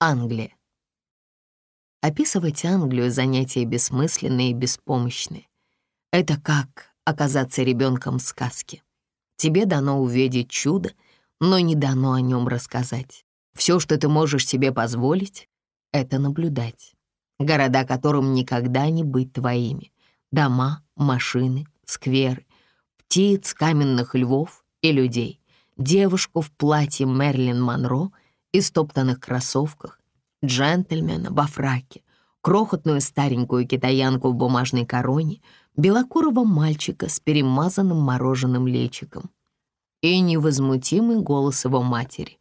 Англия. Описывать Англию — занятие бессмысленное и беспомощное. Это как оказаться ребенком сказки. Тебе дано увидеть чудо, но не дано о нем рассказать. Все, что ты можешь себе позволить, — это наблюдать. Города, которым никогда не быть твоими. Дома, машины, скверы, птиц, каменных львов и людей. Девушку в платье Мерлин Монро и стоптанных кроссовках, джентльмена во фраке, крохотную старенькую китаянку в бумажной короне, белокурого мальчика с перемазанным мороженым лечиком и невозмутимый голос его матери.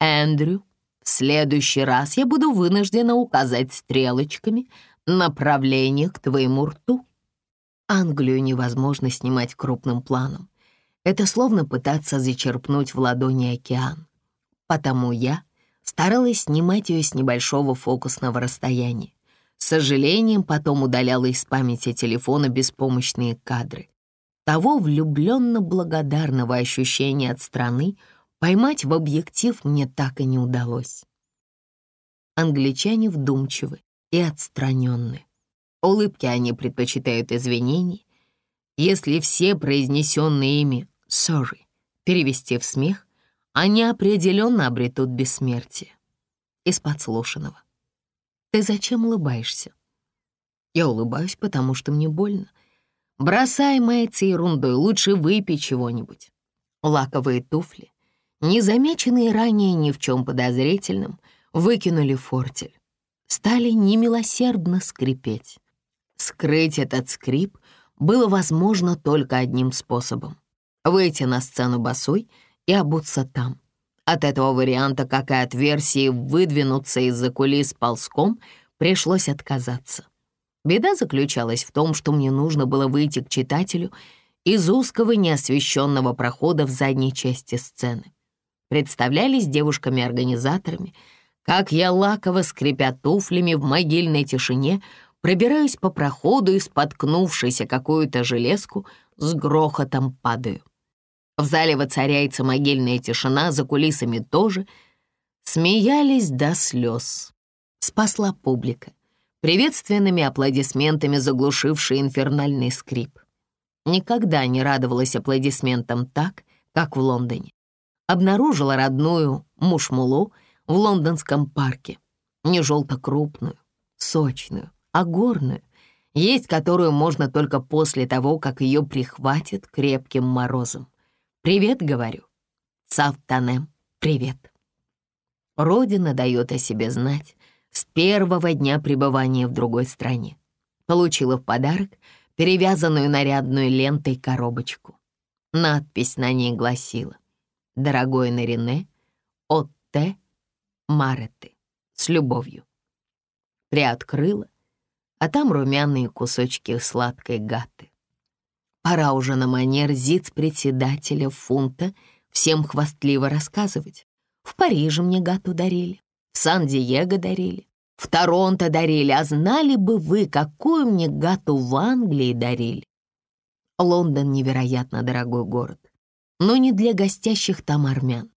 «Эндрю, в следующий раз я буду вынуждена указать стрелочками направление к твоему рту». Англию невозможно снимать крупным планом. Это словно пытаться зачерпнуть в ладони океан. Потому я старалась снимать ее с небольшого фокусного расстояния. С сожалением потом удаляла из памяти телефона беспомощные кадры. Того влюбленно-благодарного ощущения от страны поймать в объектив мне так и не удалось. Англичане вдумчивы и отстраненны. Улыбки они предпочитают извинений. Если все произнесенные ими «sorry» перевести в смех, они определенно обретут бессмертие. Из подслушанного. Ты зачем улыбаешься? Я улыбаюсь, потому что мне больно. Бросай маяться ерундой, лучше выпей чего-нибудь. Лаковые туфли, незамеченные ранее ни в чем подозрительном, выкинули фортель. Стали немилосердно скрипеть. Скрыть этот скрип было возможно только одним способом — выйти на сцену босой и обуться там. От этого варианта, как и от версии выдвинуться из-за кулис ползком, пришлось отказаться. Беда заключалась в том, что мне нужно было выйти к читателю из узкого неосвещенного прохода в задней части сцены. Представлялись девушками-организаторами, как я лаково, скрипя туфлями в могильной тишине, Пробираюсь по проходу и, споткнувшись о какую-то железку, с грохотом падаю. В зале воцаряется могильная тишина, за кулисами тоже. Смеялись до слез. Спасла публика, приветственными аплодисментами заглушивший инфернальный скрип. Никогда не радовалась аплодисментам так, как в Лондоне. Обнаружила родную мушмулу в лондонском парке, не желто-крупную, сочную, а горную, есть которую можно только после того, как ее прихватит крепким морозом. «Привет», — говорю. «Савтанем, привет». Родина дает о себе знать с первого дня пребывания в другой стране. Получила в подарок перевязанную нарядную лентой коробочку. Надпись на ней гласила «Дорогой Нарине, от Т. Мареты, с любовью». Приоткрыла а там румяные кусочки сладкой гаты. Пора уже на манер зиц-председателя фунта всем хвастливо рассказывать. В Париже мне гату дарили, в Сан-Диего дарили, в Торонто дарили, а знали бы вы, какую мне гату в Англии дарили. Лондон невероятно дорогой город, но не для гостящих там армян.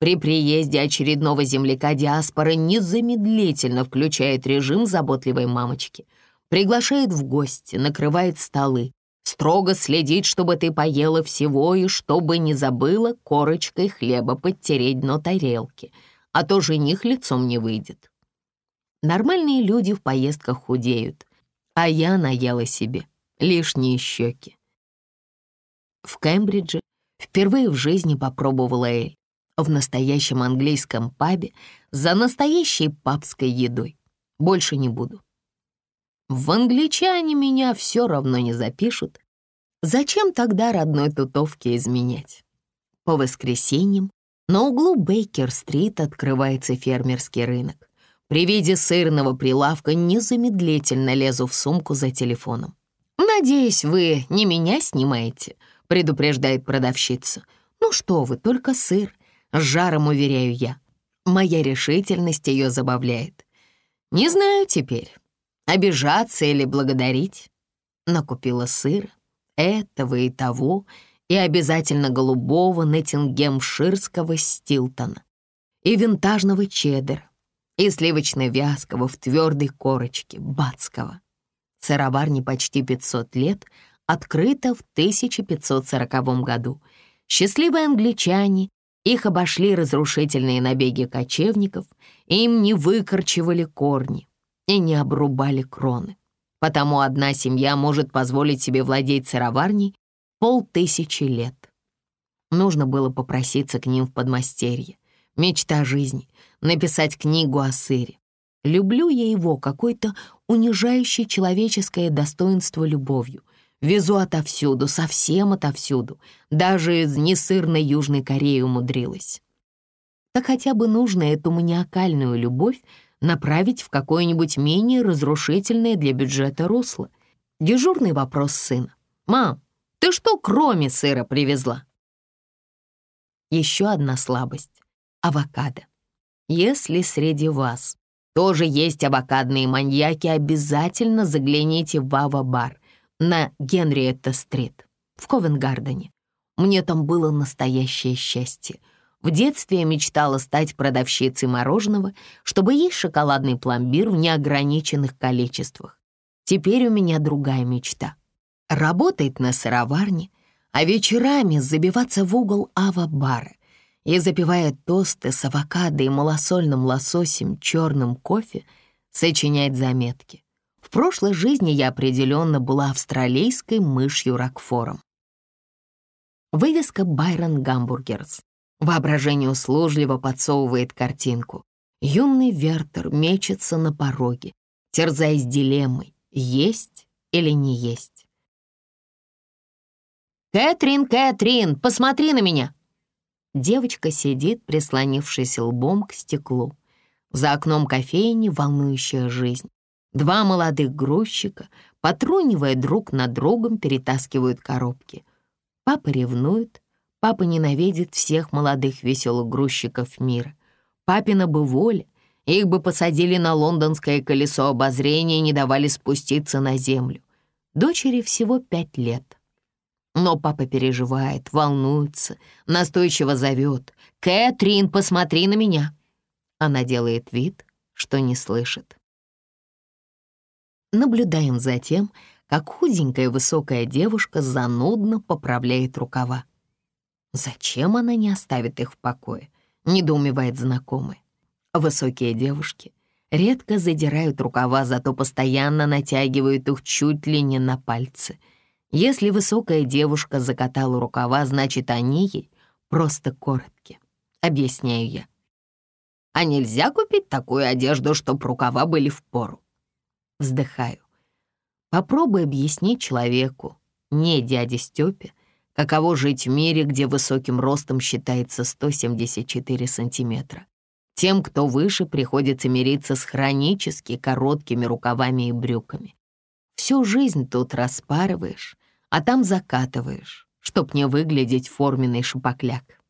При приезде очередного земляка диаспора незамедлительно включает режим заботливой мамочки — приглашает в гости, накрывает столы, строго следит, чтобы ты поела всего и чтобы не забыла корочкой хлеба подтереть дно тарелки, а то жених лицом не выйдет. Нормальные люди в поездках худеют, а я наела себе лишние щеки. В Кембридже впервые в жизни попробовала Эль в настоящем английском пабе за настоящей пабской едой. Больше не буду. В англичане меня все равно не запишут. Зачем тогда родной тутовке изменять? По воскресеньям на углу Бейкер-стрит открывается фермерский рынок. При виде сырного прилавка незамедлительно лезу в сумку за телефоном. «Надеюсь, вы не меня снимаете», — предупреждает продавщица. «Ну что вы, только сыр», — с жаром уверяю я. Моя решительность ее забавляет. «Не знаю теперь, обижаться или благодарить. Накупила сыра, этого и того, и обязательно голубого Неттингемширского Стилтона, и винтажного чеддера, и сливочно-вязкого в твердой корочке, бацкого. Сыроварне почти 500 лет, открыта в 1540 году. Счастливые англичане, их обошли разрушительные набеги кочевников, им не выкорчевали корни и не обрубали кроны. Потому одна семья может позволить себе владеть сыроварней полтысячи лет. Нужно было попроситься к ним в подмастерье. Мечта жизни — написать книгу о сыре. Люблю я его какой-то унижающей человеческое достоинство любовью. Везу отовсюду, совсем отовсюду. Даже из несырной Южной Кореи умудрилась. Так хотя бы нужно эту маниакальную любовь направить в какое-нибудь менее разрушительное для бюджета русло. Дежурный вопрос сына. «Мам, ты что кроме сыра привезла?» Еще одна слабость — авокадо. Если среди вас тоже есть авокадные маньяки, обязательно загляните в Ава-бар на Генриетта-стрит в Ковенгардене. Мне там было настоящее счастье. В детстве я мечтала стать продавщицей мороженого, чтобы есть шоколадный пломбир в неограниченных количествах. Теперь у меня другая мечта. Работать на сыроварне, а вечерами забиваться в угол ава-бара и, запивая тосты с авокадо и малосольным лососем черным кофе, сочинять заметки. В прошлой жизни я определенно была австралийской мышью Рокфором. Вывеска «Байрон Гамбургерс». Воображение услужливо подсовывает картинку. Юный Вертер мечется на пороге, терзаясь дилеммой, есть или не есть. «Кэтрин, Кэтрин, посмотри на меня!» Девочка сидит, прислонившись лбом к стеклу. За окном кофейни волнующая жизнь. Два молодых грузчика, потрунивая друг над другом, перетаскивают коробки. Папа ревнует, папа ненавидит всех молодых веселых грузчиков мира. Папина бы воля, их бы посадили на лондонское колесо обозрения и не давали спуститься на землю. Дочери всего пять лет. Но папа переживает, волнуется, настойчиво зовет. «Кэтрин, посмотри на меня!» Она делает вид, что не слышит. Наблюдаем за тем, как худенькая высокая девушка занудно поправляет рукава. Зачем она не оставит их в покое? Недоумевает знакомый. Высокие девушки редко задирают рукава, зато постоянно натягивают их чуть ли не на пальцы — если высокая девушка закатала рукава, значит, они ей просто короткие, объясняю я. А нельзя купить такую одежду, чтоб рукава были в пору. Вздыхаю. Попробуй объяснить человеку, не дяде Стёпе, каково жить в мире, где высоким ростом считается 174 сантиметра. Тем, кто выше, приходится мириться с хронически короткими рукавами и брюками. Всю жизнь тут распарываешь, а там закатываешь, чтоб не выглядеть форменный шапокляк.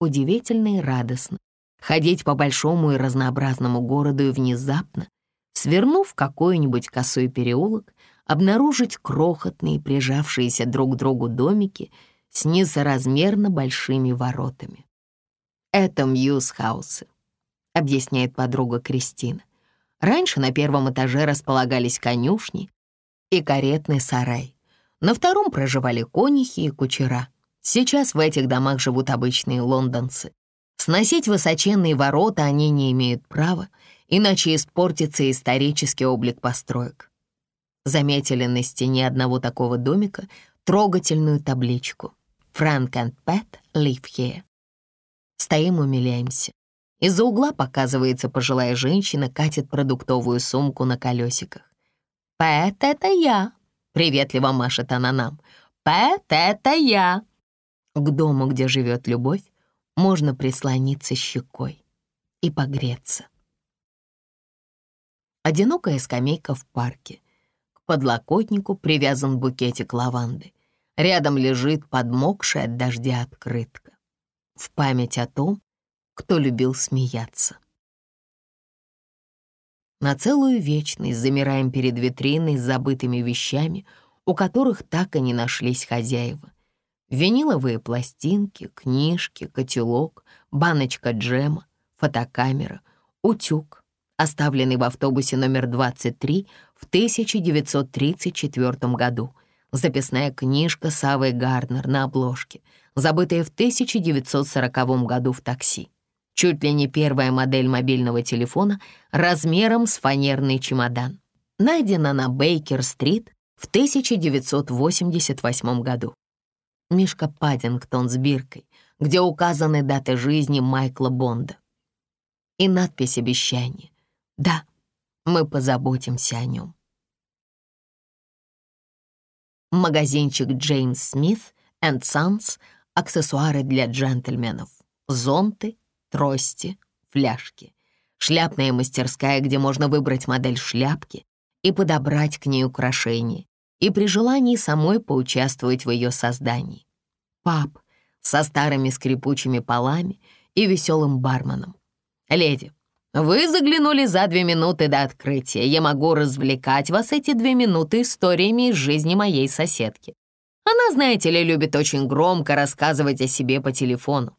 Удивительно и радостно ходить по большому и разнообразному городу и внезапно, свернув какой-нибудь косой переулок, обнаружить крохотные, прижавшиеся друг к другу домики с несоразмерно большими воротами. «Это Мьюз-хаусы», — объясняет подруга Кристина. Раньше на первом этаже располагались конюшни, и каретный сарай. На втором проживали конюхи и кучера. Сейчас в этих домах живут обычные лондонцы. Сносить высоченные ворота они не имеют права, иначе испортится исторический облик построек. Заметили на стене одного такого домика трогательную табличку «Frank and Pat live here». Стоим, умиляемся. Из-за угла показывается пожилая женщина, катит продуктовую сумку на колесиках. «Пэт, это я!» — приветливо машет она нам. «Пэт, это я!» К дому, где живет любовь, можно прислониться щекой и погреться. Одинокая скамейка в парке. Подлокотнику привязан букетик лаванды. Рядом лежит подмокшая от дождя открытка. В память о том, кто любил смеяться. На целую вечность замираем перед витриной с забытыми вещами, у которых так и не нашлись хозяева. Виниловые пластинки, книжки, котелок, баночка джема, фотокамера, утюг, оставленный в автобусе номер 23 в 1934 году, записная книжка Савы Гарднер на обложке, забытая в 1940 году в такси. Чуть ли не первая модель мобильного телефона размером с фанерный чемодан. Найдена на Бейкер-стрит в 1988 году. Мишка Паддингтон с биркой, где указаны даты жизни Майкла Бонда. И надпись обещания. Да, мы позаботимся о нем. Магазинчик Джеймс Смит энд Sons, аксессуары для джентльменов, зонты, трости, фляжки, шляпная мастерская, где можно выбрать модель шляпки и подобрать к ней украшения, и при желании самой поучаствовать в ее создании. Пап со старыми скрипучими полами и веселым барменом. «Леди, вы заглянули за две минуты до открытия. Я могу развлекать вас эти две минуты историями из жизни моей соседки. Она, знаете ли, любит очень громко рассказывать о себе по телефону.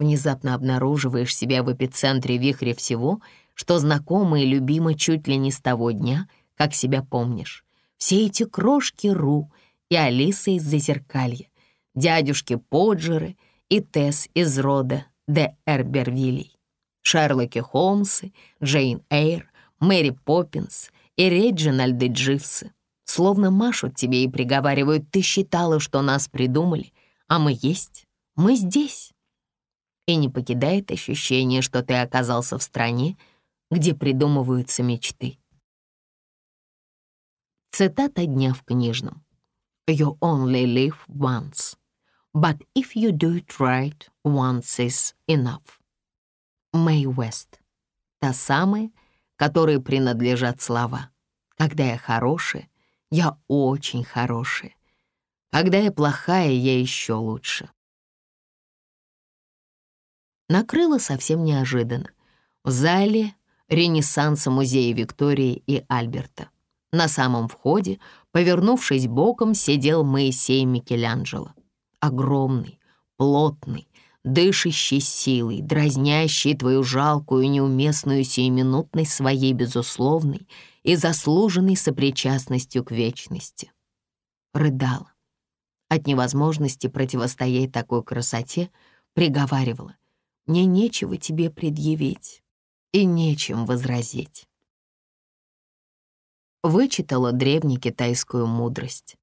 Внезапно обнаруживаешь себя в эпицентре вихря всего, что знакомо и любимо чуть ли не с того дня, как себя помнишь. Все эти крошки Ру и Алиса из Зазеркалья, дядюшки Поджеры и Тесс из рода де Эрбервилей, Шерлоки Холмсы, Джейн Эйр, Мэри Поппинс и Реджинальды Дживсы. Словно машут тебе и приговаривают, ты считала, что нас придумали, а мы есть, мы здесь и не покидает ощущение, что ты оказался в стране, где придумываются мечты. Цитата дня в книжном. «You only live once, but if you do it right, once is enough». Мэй Уэст. Та самая, которой принадлежат слова. Когда я хорошая, я очень хорошая. Когда я плохая, я еще лучше накрыло совсем неожиданно. В зале Ренессанса музея Виктории и Альберта. На самом входе, повернувшись боком, сидел Моисей Микеланджело. Огромный, плотный, дышащий силой, дразнящий твою жалкую, неуместную сиюминутность своей безусловной и заслуженной сопричастностью к вечности. Рыдала. От невозможности противостоять такой красоте приговаривала. Мне нечего тебе предъявить и нечем возразить. Вычитала древнекитайскую мудрость.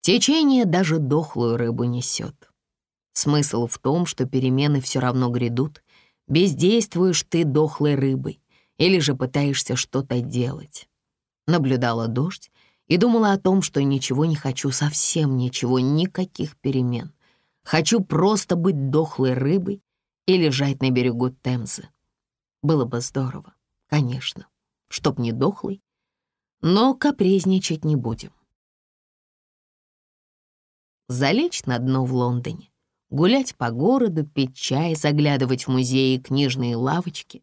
Течение даже дохлую рыбу несет. Смысл в том, что перемены все равно грядут, бездействуешь ты дохлой рыбой или же пытаешься что-то делать. Наблюдала дождь и думала о том, что ничего не хочу, совсем ничего, никаких перемен. Хочу просто быть дохлой рыбой и лежать на берегу Темзы. Было бы здорово, конечно, чтоб не дохлый, но капризничать не будем. Залечь на дно в Лондоне, гулять по городу, пить чай, заглядывать в музеи и книжные лавочки,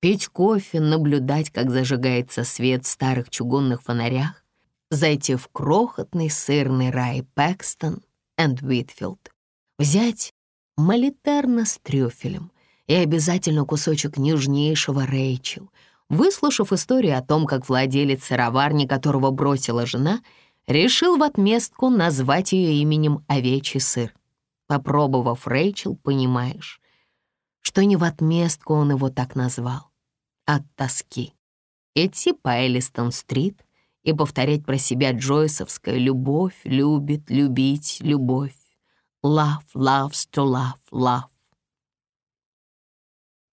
пить кофе, наблюдать, как зажигается свет в старых чугунных фонарях, зайти в крохотный сырный рай Пэкстон энд Уитфилд, взять молитарно с трюфелем и обязательно кусочек нежнейшего Рэйчел. Выслушав историю о том, как владелец сыроварни, которого бросила жена, решил в отместку назвать ее именем овечий сыр. Попробовав Рэйчел, понимаешь, что не в отместку он его так назвал, от тоски. Идти по Эллистон-стрит и повторять про себя Джойсовская «любовь, любит, любить, любовь». Love loves to love, love.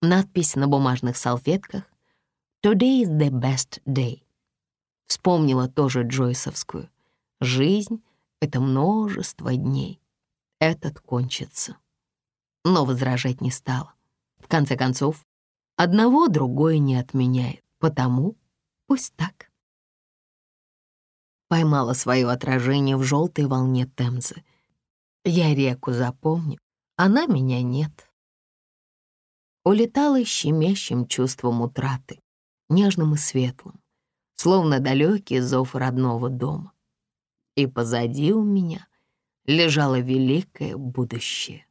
Надпись на бумажных салфетках «Today is the best day». Вспомнила тоже Джойсовскую. Жизнь — это множество дней. Этот кончится. Но возражать не стала. В конце концов, одного другое не отменяет, потому пусть так. Поймала свое отражение в желтой волне Темзы — я реку запомню, она меня нет. Улетала щемящим чувством утраты, нежным и светлым, словно далекий зов родного дома. И позади у меня лежало великое будущее.